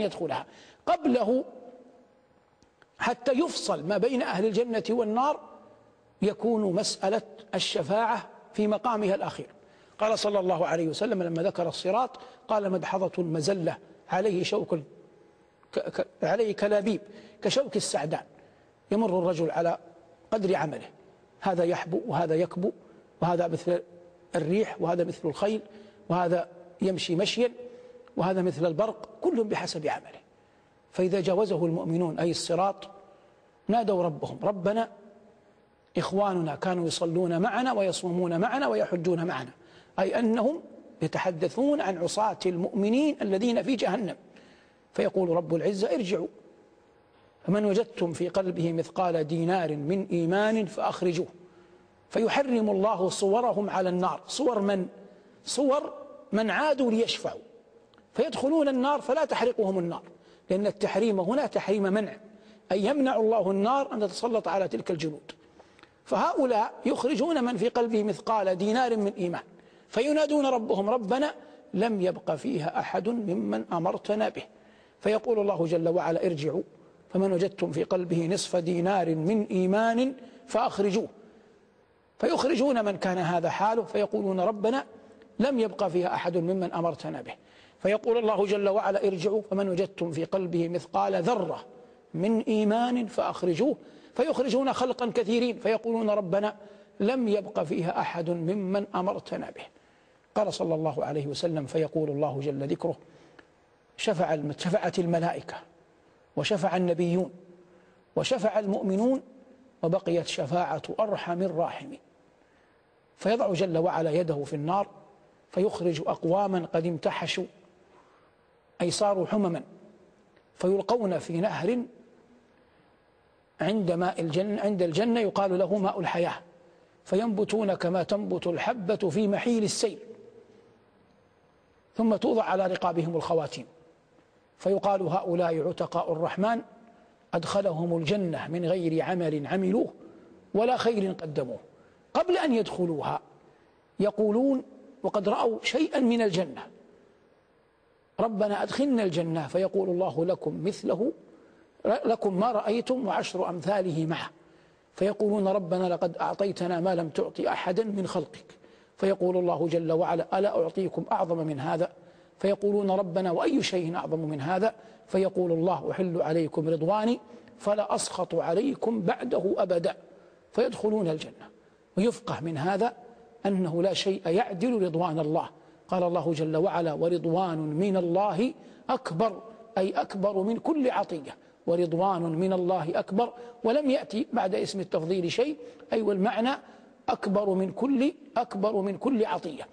أن يدخلها. قبله حتى يفصل ما بين أهل الجنة والنار يكون مسألة الشفاعة في مقامها الأخير. قال صلى الله عليه وسلم لما ذكر الصراط قال مدحضة مزلة عليه شوك عليه كلابيب كشوك السعدان. يمر الرجل على قدر عمله. هذا يحبو وهذا يكبو وهذا مثل الريح وهذا مثل الخيل وهذا يمشي مشيا وهذا مثل البرق كل بحسب عمله. فإذا جاوزه المؤمنون أي الصراط نادوا ربهم. ربنا إخواننا كانوا يصلون معنا ويصومون معنا ويحجون معنا. أي أنهم يتحدثون عن عصاة المؤمنين الذين في جهنم. فيقول رب العزة ارجعوا. فمن وجدتم في قلبه مثقال دينار من إيمان فأخرجوه. فيحرم الله صورهم على النار. صور من؟ صور من عادوا ليشفعوا. فيدخلون النار فلا تحرقهم النار لأن التحريم هنا تحريم منع أي يمنع الله النار أن تتسلط على تلك الجنود. فهؤلاء يخرجون من في قلبه مثقال دينار من إيمان فينادون ربهم ربنا لم يبق فيها أحد ممن أمرتنا به. فيقول الله جل وعلا ارجعوا فمن وجدتم في قلبه نصف دينار من إيمان فأخرجوه. فيخرجون من كان هذا حاله فيقولون ربنا لم يبق فيها أحد ممن أمرتنا به. فيقول الله جل وعلا ارجعوا فمن وجدتم في قلبه مثقال ذرة من إيمان فأخرجوه. فيخرجون خلقا كثيرين. فيقولون ربنا لم يبق فيها أحد ممن أمرتنا به. قال صلى الله عليه وسلم فيقول الله جل ذكره شفع شفعت الملائكة وشفع النبيون وشفع المؤمنون وبقيت شفاعة أرحم الراحمين. فيضع جل وعلا يده في النار فيخرج أقواما قد امتحشوا أي صاروا حمما فيلقون في نهر عند ماء الجنة عند الجنة يقال له ماء الحياة. فينبتون كما تنبت الحبة في محيل السيل. ثم توضع على رقابهم الخواتيم. فيقال هؤلاء عتقاء الرحمن أدخلهم الجنة من غير عمل عملوه ولا خير قدموه. قبل أن يدخلوها يقولون وقد رأوا شيئا من الجنة. ربنا أدخلنا الجنة فيقول الله لكم مثله لكم ما رأيتم وعشر أمثاله معه. فيقولون ربنا لقد أعطيتنا ما لم تعطي أحدا من خلقك. فيقول الله جل وعلا ألا أعطيكم أعظم من هذا؟ فيقولون ربنا وأي شيء أعظم من هذا؟ فيقول الله أحل عليكم رضواني فلا أسخط عليكم بعده أبدا. فيدخلون الجنة. ويفقه من هذا أنه لا شيء يعدل رضوان الله. قال الله جل وعلا ورضوان من الله أكبر أي أكبر من كل عطية. ورضوان من الله أكبر. ولم يأتي بعد اسم التفضيل شيء أي والمعنى أكبر من كل أكبر من كل عطية.